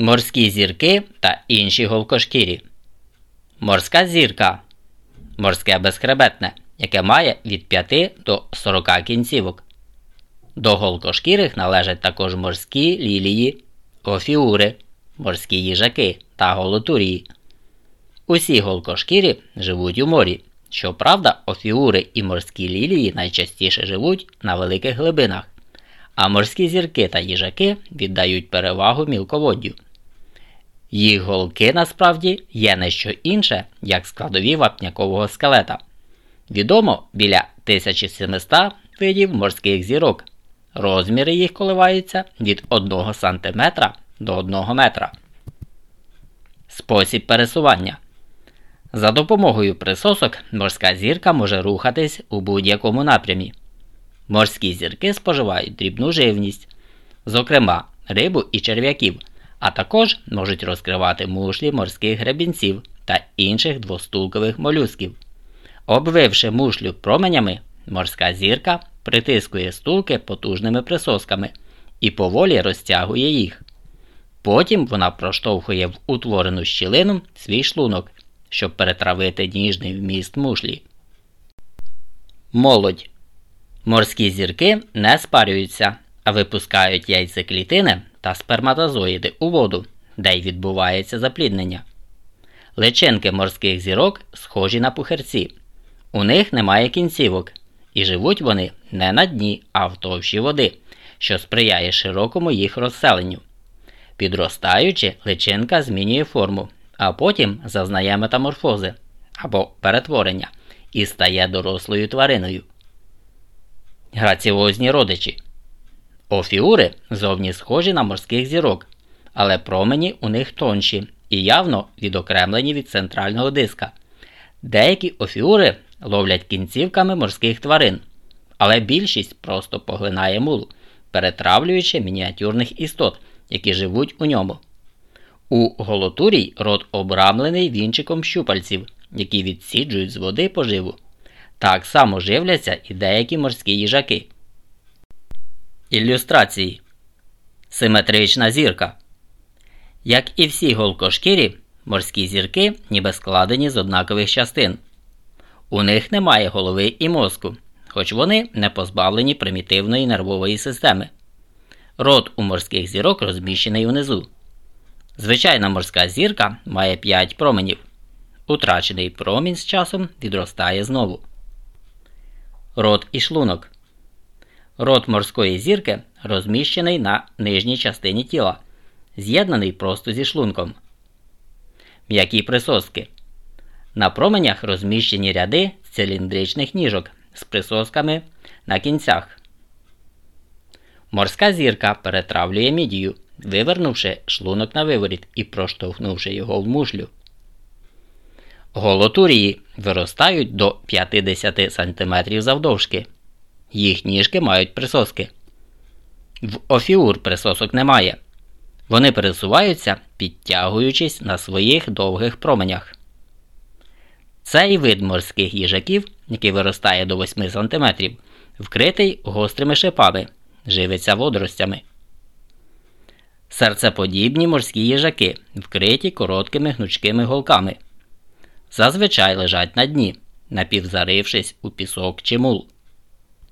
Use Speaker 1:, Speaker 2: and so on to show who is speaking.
Speaker 1: Морські зірки та інші голкошкірі. Морська зірка морське безхребетне, яке має від 5 до 40 кінцівок. До голкошкірих належать також морські лілії, офіури, морські їжаки та голотурії. Усі голкошкірі живуть у морі. Щоправда, офіури і морські лілії найчастіше живуть на великих глибинах, а морські зірки та їжаки віддають перевагу мілководдю. Їх голки насправді є не що інше, як складові вапнякового скелета. Відомо біля 1700 видів морських зірок. Розміри їх коливаються від 1 см до 1 метра. Спосіб пересування. За допомогою присосок морська зірка може рухатись у будь-якому напрямі. Морські зірки споживають дрібну живність, зокрема рибу і черв'яків, а також можуть розкривати мушлі морських гребінців та інших двостулкових молюсків. Обвивши мушлю променями, морська зірка притискує стулки потужними присосками і поволі розтягує їх. Потім вона проштовхує в утворену щілину свій шлунок, щоб перетравити ніжний вміст мушлі. Молодь. Морські зірки не спарюються, а випускають яйцеклітини та сперматозоїди у воду, де й відбувається запліднення. Личинки морських зірок схожі на пухерці. У них немає кінцівок, і живуть вони не на дні, а в товщі води, що сприяє широкому їх розселенню. Підростаючи, личинка змінює форму, а потім зазнає метаморфози або перетворення і стає дорослою твариною. Граціозні родичі. Офіури зовні схожі на морських зірок, але промені у них тонші і явно відокремлені від центрального диска. Деякі офіури ловлять кінцівками морських тварин, але більшість просто поглинає мул, перетравлюючи мініатюрних істот, які живуть у ньому. У голотурій рот обрамлений вінчиком щупальців, які відсіджують з води поживу. Так само живляться і деякі морські їжаки. Ілюстрації Симетрична зірка. Як і всі голкошкірі, морські зірки ніби складені з однакових частин. У них немає голови і мозку, хоч вони не позбавлені примітивної нервової системи. Рот у морських зірок розміщений унизу. Звичайна морська зірка має 5 променів. Утрачений промінь з часом відростає знову. Рот і шлунок. Рот морської зірки розміщений на нижній частині тіла, з'єднаний просто зі шлунком. М'які присоски. На променях розміщені ряди циліндричних ніжок з присосками на кінцях. Морська зірка перетравлює мідію, вивернувши шлунок на виворіт і проштовхнувши його в мушлю. Голотурії виростають до 50 см завдовжки. Їх ніжки мають присоски. В офіур присосок немає. Вони пересуваються, підтягуючись на своїх довгих променях. Цей вид морських їжаків, який виростає до 8 см, вкритий гострими шипами, живиться водоростями. Серцеподібні морські їжаки, вкриті короткими гнучкими голками. Зазвичай лежать на дні, напівзарившись у пісок чи мул.